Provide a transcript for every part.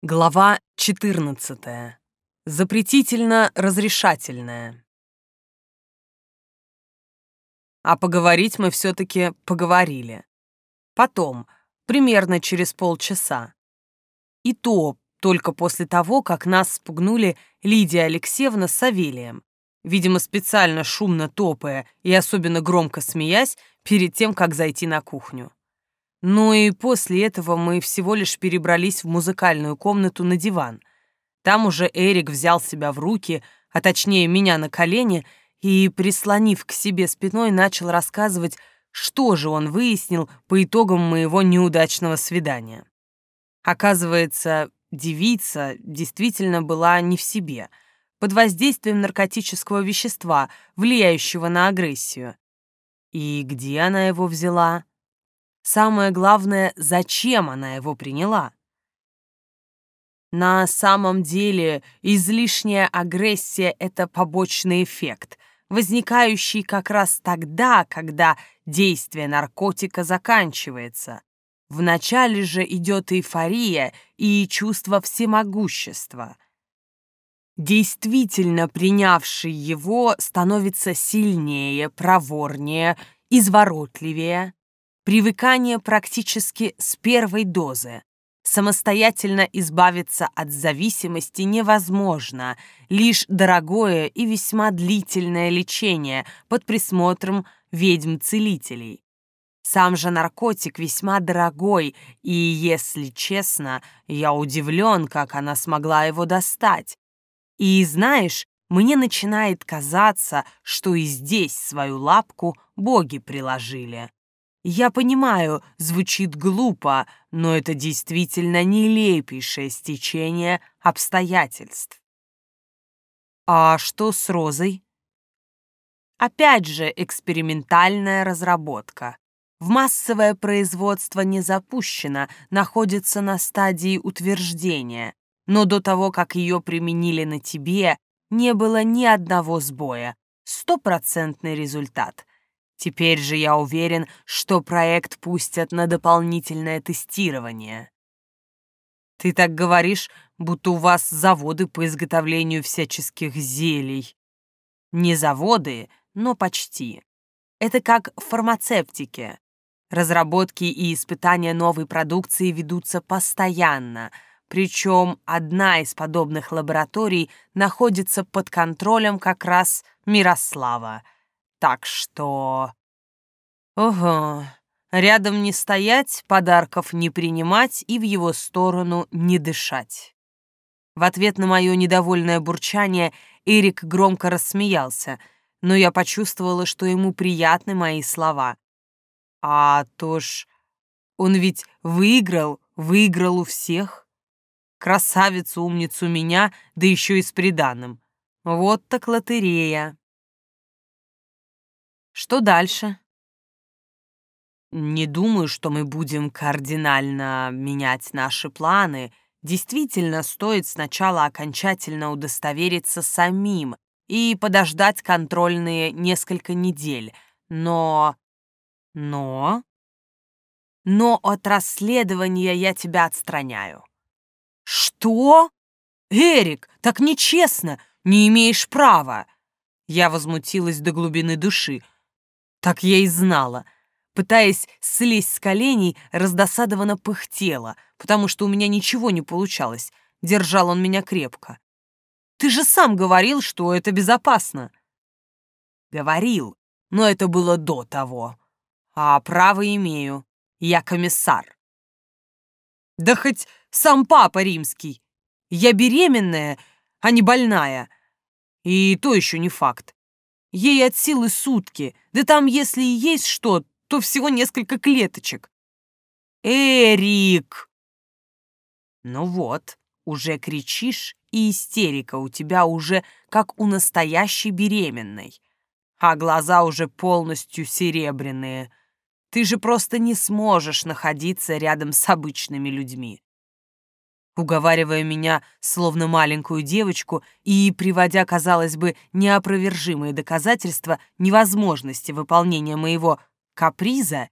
Глава 14. Запретительно-разрешательная. А поговорить мы все-таки поговорили. Потом, примерно через полчаса. И то только после того, как нас спугнули Лидия Алексеевна с Савелием, видимо, специально шумно топая и особенно громко смеясь перед тем, как зайти на кухню. Ну и после этого мы всего лишь перебрались в музыкальную комнату на диван. Там уже Эрик взял себя в руки, а точнее меня на колени, и, прислонив к себе спиной, начал рассказывать, что же он выяснил по итогам моего неудачного свидания. Оказывается, девица действительно была не в себе, под воздействием наркотического вещества, влияющего на агрессию. И где она его взяла? Самое главное, зачем она его приняла? На самом деле, излишняя агрессия — это побочный эффект, возникающий как раз тогда, когда действие наркотика заканчивается. Вначале же идет эйфория и чувство всемогущества. Действительно принявший его становится сильнее, проворнее, изворотливее. Привыкание практически с первой дозы. Самостоятельно избавиться от зависимости невозможно, лишь дорогое и весьма длительное лечение под присмотром ведьм-целителей. Сам же наркотик весьма дорогой, и, если честно, я удивлен, как она смогла его достать. И знаешь, мне начинает казаться, что и здесь свою лапку боги приложили. Я понимаю, звучит глупо, но это действительно нелепейшее стечение обстоятельств. А что с Розой? Опять же экспериментальная разработка. В массовое производство не запущено, находится на стадии утверждения, но до того, как ее применили на тебе, не было ни одного сбоя. Стопроцентный результат. Теперь же я уверен, что проект пустят на дополнительное тестирование. Ты так говоришь, будто у вас заводы по изготовлению всяческих зелий. Не заводы, но почти. Это как в фармацевтике. Разработки и испытания новой продукции ведутся постоянно, причем одна из подобных лабораторий находится под контролем как раз Мирослава — так что... Ого, рядом не стоять, подарков не принимать и в его сторону не дышать. В ответ на мое недовольное бурчание Эрик громко рассмеялся, но я почувствовала, что ему приятны мои слова. А то ж, он ведь выиграл, выиграл у всех. Красавицу, умницу меня, да еще и с приданым. Вот так лотерея. Что дальше? Не думаю, что мы будем кардинально менять наши планы. Действительно, стоит сначала окончательно удостовериться самим и подождать контрольные несколько недель. Но... Но... Но от расследования я тебя отстраняю. Что? Эрик, так нечестно, не имеешь права. Я возмутилась до глубины души. Так я и знала. Пытаясь слезть с коленей, раздосадованно пыхтела, потому что у меня ничего не получалось. Держал он меня крепко. «Ты же сам говорил, что это безопасно». «Говорил, но это было до того. А право имею. Я комиссар». «Да хоть сам папа римский. Я беременная, а не больная. И то еще не факт. Ей от силы сутки, да там, если и есть что, то всего несколько клеточек. Эрик! Ну вот, уже кричишь, и истерика у тебя уже как у настоящей беременной. А глаза уже полностью серебряные. Ты же просто не сможешь находиться рядом с обычными людьми уговаривая меня, словно маленькую девочку, и приводя, казалось бы, неопровержимые доказательства невозможности выполнения моего каприза,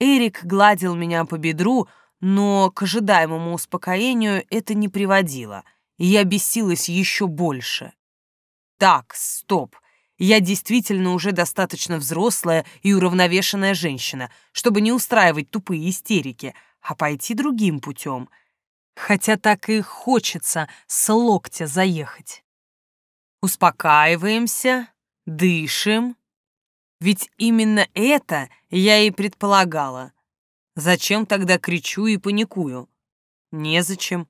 Эрик гладил меня по бедру, но к ожидаемому успокоению это не приводило, и я бесилась еще больше. Так, стоп. Я действительно уже достаточно взрослая и уравновешенная женщина, чтобы не устраивать тупые истерики, а пойти другим путем. Хотя так и хочется с локтя заехать. Успокаиваемся, дышим. Ведь именно это я и предполагала. Зачем тогда кричу и паникую? Незачем.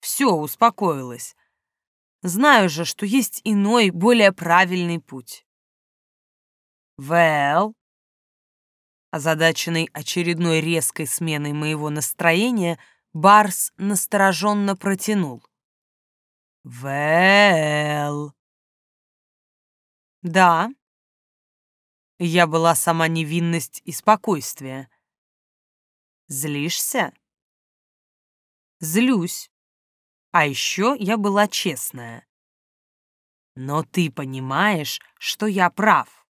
Все, успокоилась. Знаю же, что есть иной, более правильный путь. Well, озадаченный очередной резкой сменой моего настроения, Барс настороженно протянул. Well. Да. Я была сама невинность и спокойствие. Злишься? Злюсь. А еще я была честная. Но ты понимаешь, что я прав.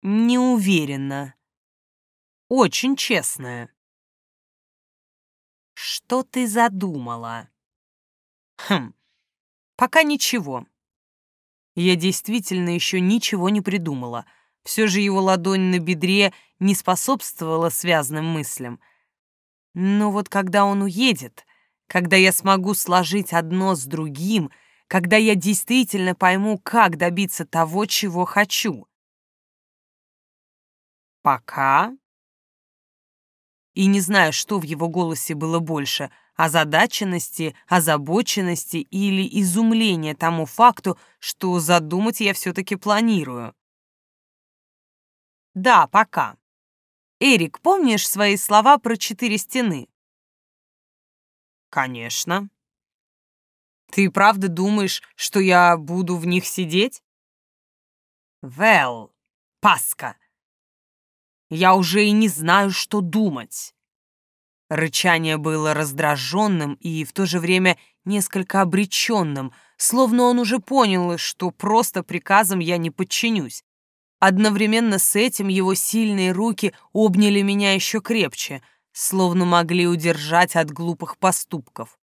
Не уверена. Очень честная. Что ты задумала? Хм, пока ничего. Я действительно еще ничего не придумала. Все же его ладонь на бедре не способствовала связанным мыслям. Но вот когда он уедет, когда я смогу сложить одно с другим, когда я действительно пойму, как добиться того, чего хочу. Пока. И не знаю, что в его голосе было больше — озадаченности, озабоченности или изумления тому факту, что задумать я все-таки планирую. Да, пока. Эрик, помнишь свои слова про четыре стены? Конечно. Ты правда думаешь, что я буду в них сидеть? Well, Паска. Я уже и не знаю, что думать. Рычание было раздраженным и в то же время несколько обреченным, словно он уже понял, что просто приказом я не подчинюсь. Одновременно с этим его сильные руки обняли меня еще крепче — словно могли удержать от глупых поступков.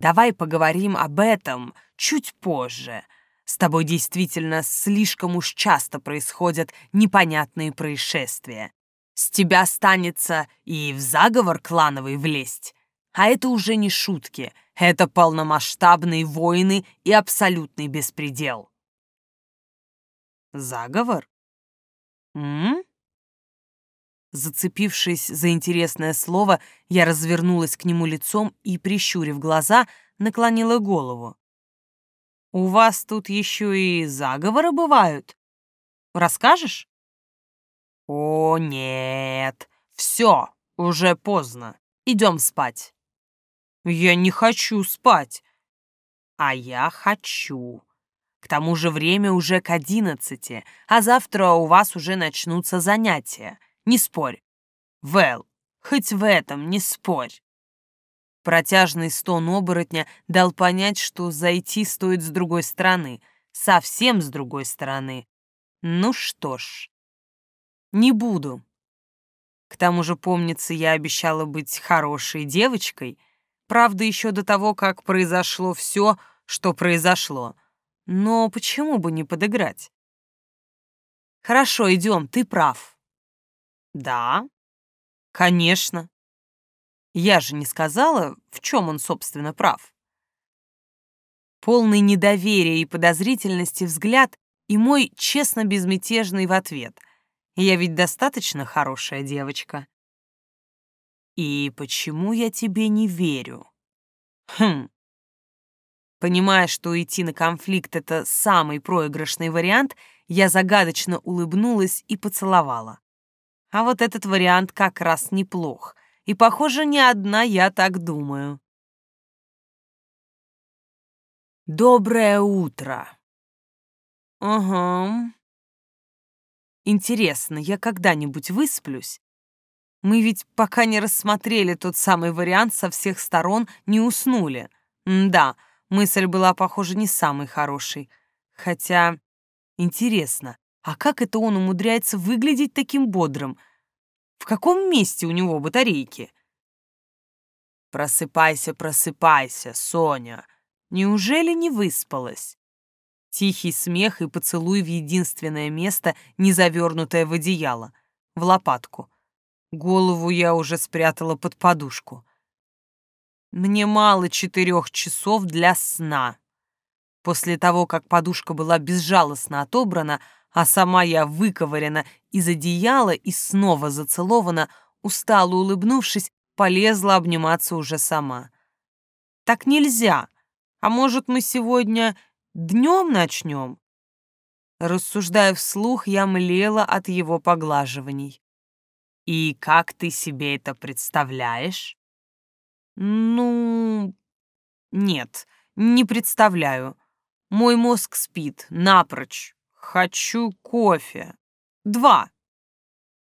Давай поговорим об этом чуть позже. С тобой действительно слишком уж часто происходят непонятные происшествия. С тебя останется и в заговор клановый влезть. А это уже не шутки, это полномасштабные войны и абсолютный беспредел. Заговор? М? Зацепившись за интересное слово, я развернулась к нему лицом и, прищурив глаза, наклонила голову. «У вас тут еще и заговоры бывают? Расскажешь?» «О, нет! Все, уже поздно. Идем спать». «Я не хочу спать». «А я хочу. К тому же время уже к одиннадцати, а завтра у вас уже начнутся занятия не спорь. Вэл, хоть в этом не спорь. Протяжный стон оборотня дал понять, что зайти стоит с другой стороны, совсем с другой стороны. Ну что ж, не буду. К тому же, помнится, я обещала быть хорошей девочкой, правда, еще до того, как произошло все, что произошло. Но почему бы не подыграть? Хорошо, идем, ты прав. Да, конечно. Я же не сказала, в чем он, собственно, прав. Полный недоверия и подозрительности взгляд и мой честно безмятежный в ответ. Я ведь достаточно хорошая девочка. И почему я тебе не верю? Хм. Понимая, что идти на конфликт — это самый проигрышный вариант, я загадочно улыбнулась и поцеловала. А вот этот вариант как раз неплох. И, похоже, не одна я так думаю. Доброе утро. Ага. Интересно, я когда-нибудь высплюсь? Мы ведь пока не рассмотрели тот самый вариант со всех сторон, не уснули. М да, мысль была, похоже, не самой хорошей. Хотя, интересно, а как это он умудряется выглядеть таким бодрым? В каком месте у него батарейки? Просыпайся, просыпайся, Соня. Неужели не выспалась? Тихий смех и поцелуй в единственное место, не завернутое в одеяло, в лопатку. Голову я уже спрятала под подушку. Мне мало четырех часов для сна. После того, как подушка была безжалостно отобрана, а сама я выковырена из одеяла и снова зацелована, устало улыбнувшись, полезла обниматься уже сама. Так нельзя. А может, мы сегодня днем начнем? Рассуждая вслух, я млела от его поглаживаний. И как ты себе это представляешь? Ну, нет, не представляю. Мой мозг спит напрочь. Хочу кофе. Два.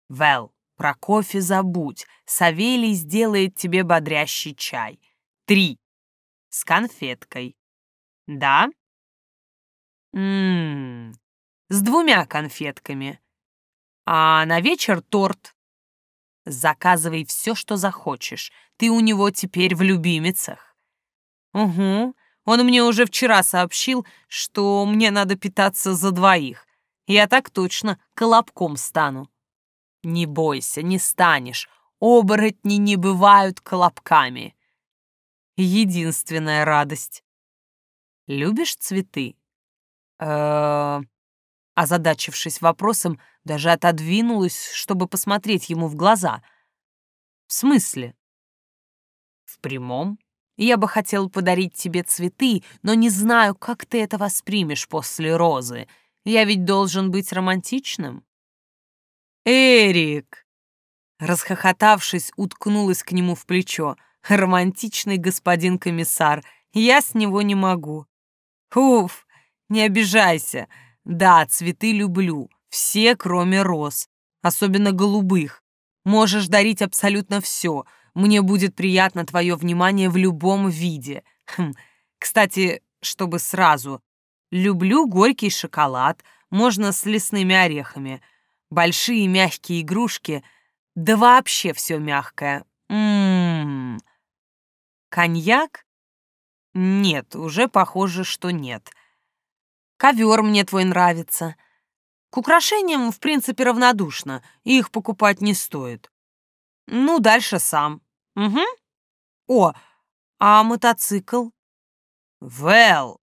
Вэл, про кофе забудь. Савелий сделает тебе бодрящий чай. Три. С конфеткой. Да? Ммм, с двумя конфетками. А на вечер торт. Заказывай все, что захочешь. Ты у него теперь в любимицах. Угу. Он мне уже вчера сообщил, что мне надо питаться за двоих. Я так точно колобком стану. Не бойся, не станешь. Оборотни не бывают колобками. Единственная радость. Любишь цветы? Э, озадачившись вопросом, даже отодвинулась, чтобы посмотреть ему в глаза. В смысле? В прямом. Я бы хотел подарить тебе цветы, но не знаю, как ты это воспримешь после розы. Я ведь должен быть романтичным. «Эрик!» Расхохотавшись, уткнулась к нему в плечо. «Романтичный господин комиссар, я с него не могу». «Уф, не обижайся. Да, цветы люблю, все, кроме роз, особенно голубых. Можешь дарить абсолютно все. Мне будет приятно твое внимание в любом виде. Хм. Кстати, чтобы сразу. Люблю горький шоколад, можно с лесными орехами — большие мягкие игрушки, да вообще все мягкое. Ммм. Коньяк? Нет, уже похоже, что нет. Ковер мне твой нравится. К украшениям, в принципе, равнодушно, их покупать не стоит. Ну, дальше сам. Угу. О, а мотоцикл? Вэл!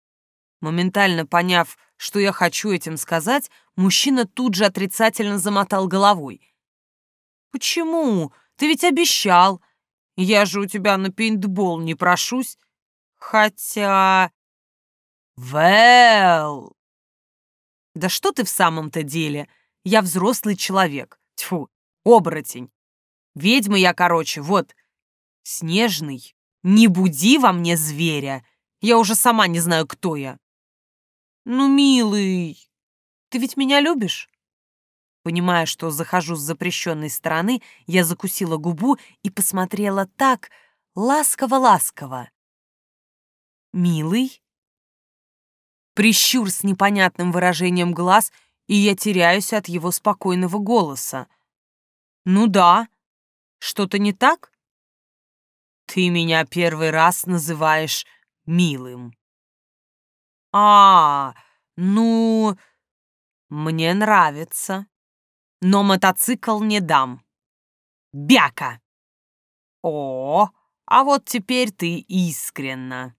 Моментально поняв, что я хочу этим сказать, мужчина тут же отрицательно замотал головой. «Почему? Ты ведь обещал. Я же у тебя на пейнтбол не прошусь. Хотя...» «Вэл!» «Да что ты в самом-то деле? Я взрослый человек. Тьфу, оборотень. Ведьма я, короче, вот. Снежный. Не буди во мне зверя. Я уже сама не знаю, кто я». «Ну, милый, ты ведь меня любишь?» Понимая, что захожу с запрещенной стороны, я закусила губу и посмотрела так ласково-ласково. «Милый?» Прищур с непонятным выражением глаз, и я теряюсь от его спокойного голоса. «Ну да. Что-то не так?» «Ты меня первый раз называешь милым». А, ну, мне нравится. Но мотоцикл не дам. Бяка! О, а вот теперь ты искренна.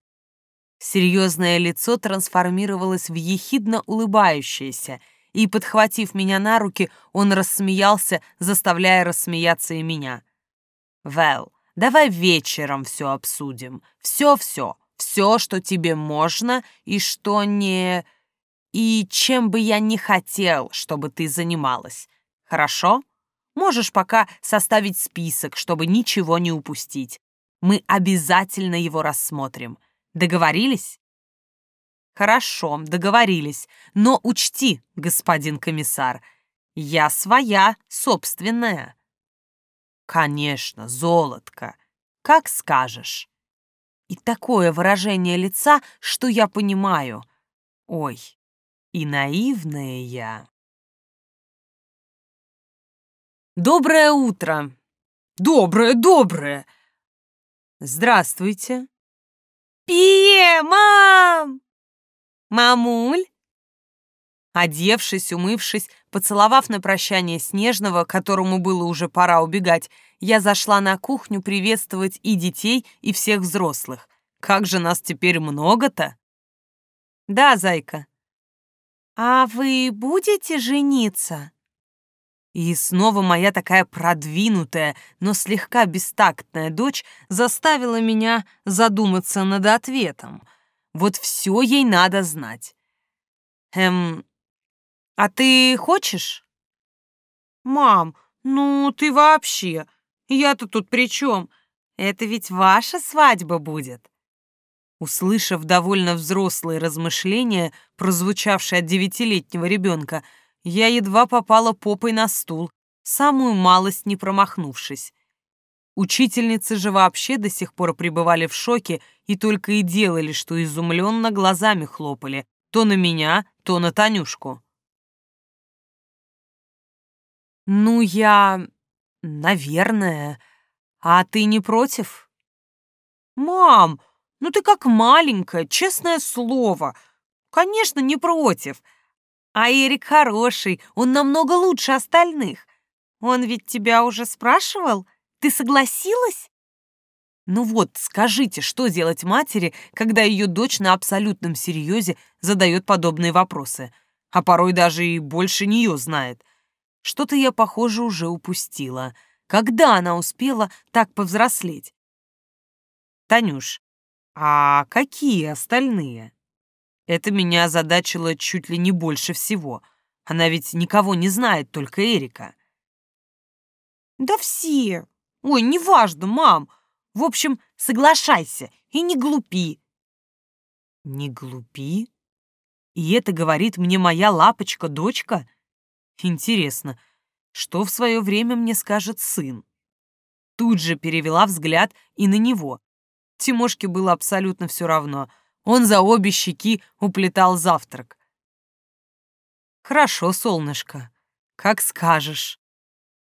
Серьезное лицо трансформировалось в ехидно улыбающееся, и, подхватив меня на руки, он рассмеялся, заставляя рассмеяться и меня. «Вэл, давай вечером все обсудим. Все-все все, что тебе можно и что не... И чем бы я не хотел, чтобы ты занималась. Хорошо? Можешь пока составить список, чтобы ничего не упустить. Мы обязательно его рассмотрим. Договорились? Хорошо, договорились. Но учти, господин комиссар, я своя, собственная. Конечно, золотко. Как скажешь. И такое выражение лица, что я понимаю. Ой, и наивная я. Доброе утро. Доброе, доброе. Здравствуйте. Пие, мам! Мамуль? Одевшись, умывшись, поцеловав на прощание Снежного, которому было уже пора убегать, я зашла на кухню приветствовать и детей, и всех взрослых. Как же нас теперь много-то? Да, зайка. А вы будете жениться? И снова моя такая продвинутая, но слегка бестактная дочь заставила меня задуматься над ответом. Вот все ей надо знать. Эм, а ты хочешь? Мам, ну ты вообще, я-то тут при чем? Это ведь ваша свадьба будет. Услышав довольно взрослые размышления, прозвучавшие от девятилетнего ребенка, я едва попала попой на стул, самую малость не промахнувшись. Учительницы же вообще до сих пор пребывали в шоке и только и делали, что изумленно глазами хлопали, то на меня, то на Танюшку. «Ну, я... наверное. А ты не против?» «Мам, ну ты как маленькая, честное слово. Конечно, не против. А Эрик хороший, он намного лучше остальных. Он ведь тебя уже спрашивал? Ты согласилась? Ну вот, скажите, что делать матери, когда ее дочь на абсолютном серьезе задает подобные вопросы, а порой даже и больше нее знает. Что-то я, похоже, уже упустила. Когда она успела так повзрослеть? Танюш, а какие остальные? Это меня озадачило чуть ли не больше всего. Она ведь никого не знает, только Эрика. Да все. Ой, неважно, мам. В общем, соглашайся и не глупи. Не глупи? И это говорит мне моя лапочка-дочка? Интересно, что в свое время мне скажет сын? Тут же перевела взгляд и на него. Тимошке было абсолютно все равно — он за обе щеки уплетал завтрак. «Хорошо, солнышко, как скажешь».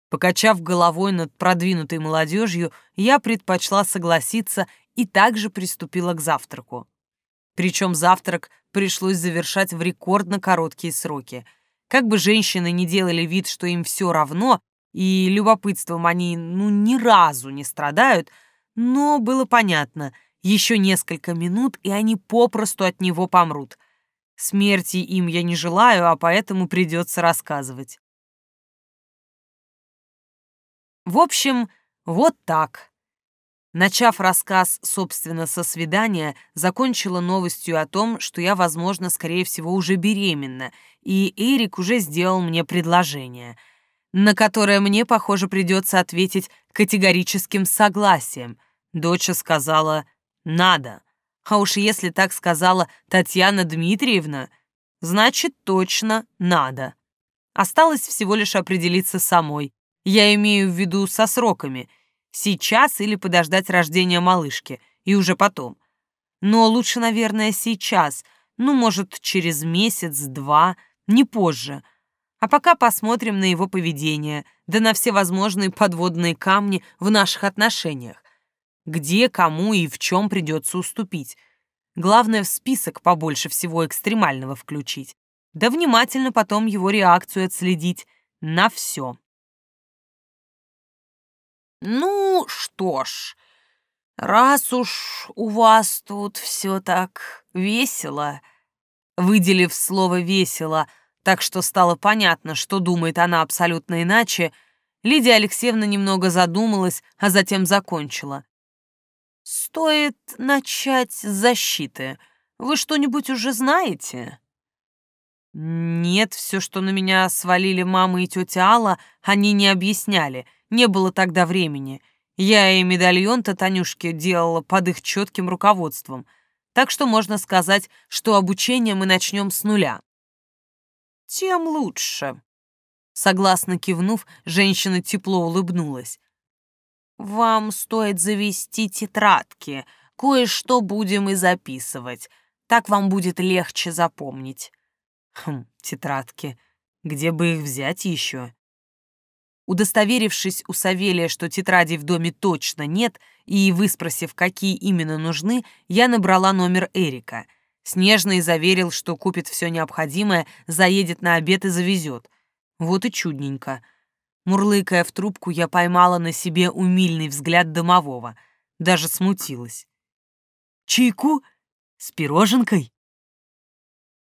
Покачав головой над продвинутой молодежью, я предпочла согласиться и также приступила к завтраку. Причем завтрак пришлось завершать в рекордно короткие сроки. Как бы женщины не делали вид, что им все равно, и любопытством они ну ни разу не страдают, но было понятно — еще несколько минут, и они попросту от него помрут. Смерти им я не желаю, а поэтому придется рассказывать. В общем, вот так. Начав рассказ, собственно, со свидания, закончила новостью о том, что я, возможно, скорее всего, уже беременна, и Эрик уже сделал мне предложение, на которое мне, похоже, придется ответить категорическим согласием. Доча сказала надо. А уж если так сказала Татьяна Дмитриевна, значит точно надо. Осталось всего лишь определиться самой. Я имею в виду со сроками. Сейчас или подождать рождения малышки, и уже потом. Но лучше, наверное, сейчас. Ну, может, через месяц-два, не позже. А пока посмотрим на его поведение, да на все возможные подводные камни в наших отношениях где, кому и в чем придется уступить. Главное, в список побольше всего экстремального включить. Да внимательно потом его реакцию отследить на все. «Ну что ж, раз уж у вас тут все так весело...» Выделив слово «весело», так что стало понятно, что думает она абсолютно иначе, Лидия Алексеевна немного задумалась, а затем закончила. Стоит начать с защиты. Вы что-нибудь уже знаете? Нет, все, что на меня свалили мама и тетя Алла, они не объясняли. Не было тогда времени. Я и медальон-то Танюшке делала под их четким руководством. Так что можно сказать, что обучение мы начнем с нуля. Тем лучше. Согласно кивнув, женщина тепло улыбнулась. Вам стоит завести тетрадки. Кое-что будем и записывать. Так вам будет легче запомнить. Хм, тетрадки. Где бы их взять еще? Удостоверившись у Савелия, что тетрадей в доме точно нет, и выспросив, какие именно нужны, я набрала номер Эрика. Снежный заверил, что купит все необходимое, заедет на обед и завезет. Вот и чудненько. Мурлыкая в трубку, я поймала на себе умильный взгляд домового. Даже смутилась. «Чайку? С пироженкой?»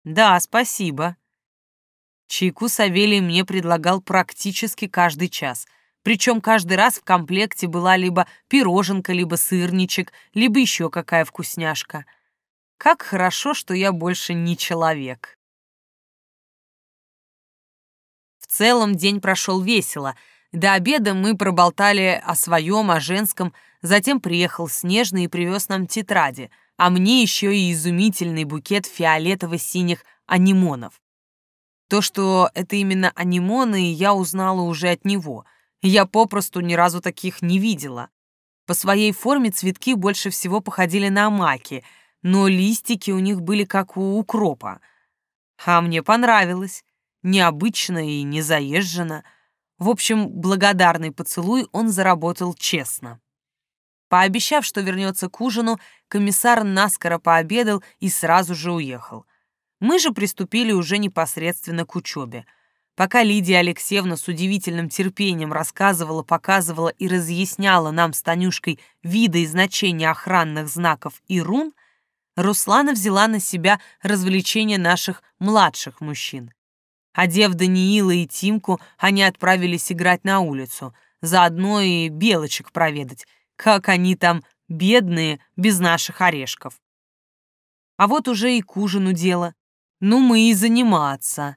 «Да, спасибо», Чайку Савелий мне предлагал практически каждый час. Причем каждый раз в комплекте была либо пироженка, либо сырничек, либо еще какая вкусняшка. Как хорошо, что я больше не человек. В целом день прошел весело. До обеда мы проболтали о своем, о женском, затем приехал Снежный и привез нам тетради, а мне еще и изумительный букет фиолетово-синих анимонов. То, что это именно анимоны, я узнала уже от него. Я попросту ни разу таких не видела. По своей форме цветки больше всего походили на маки, но листики у них были как у укропа. А мне понравилось. Необычно и не заезжено. В общем, благодарный поцелуй он заработал честно. Пообещав, что вернется к ужину, комиссар наскоро пообедал и сразу же уехал. Мы же приступили уже непосредственно к учебе. Пока Лидия Алексеевна с удивительным терпением рассказывала, показывала и разъясняла нам с Танюшкой виды и значения охранных знаков и рун, Руслана взяла на себя развлечение наших младших мужчин. Одев Даниила и Тимку, они отправились играть на улицу, заодно и белочек проведать, как они там бедные, без наших орешков. А вот уже и к ужину дело. Ну, мы и заниматься.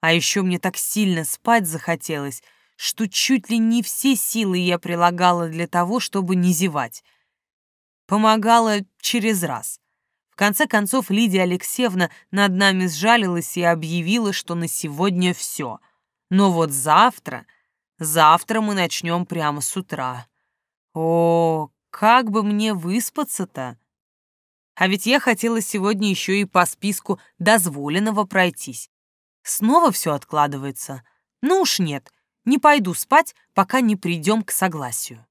А еще мне так сильно спать захотелось, что чуть ли не все силы я прилагала для того, чтобы не зевать. Помогала через раз. В конце концов, Лидия Алексеевна над нами сжалилась и объявила, что на сегодня все. Но вот завтра, завтра мы начнем прямо с утра. О, как бы мне выспаться-то? А ведь я хотела сегодня еще и по списку дозволенного пройтись. Снова все откладывается. Ну уж нет, не пойду спать, пока не придем к согласию.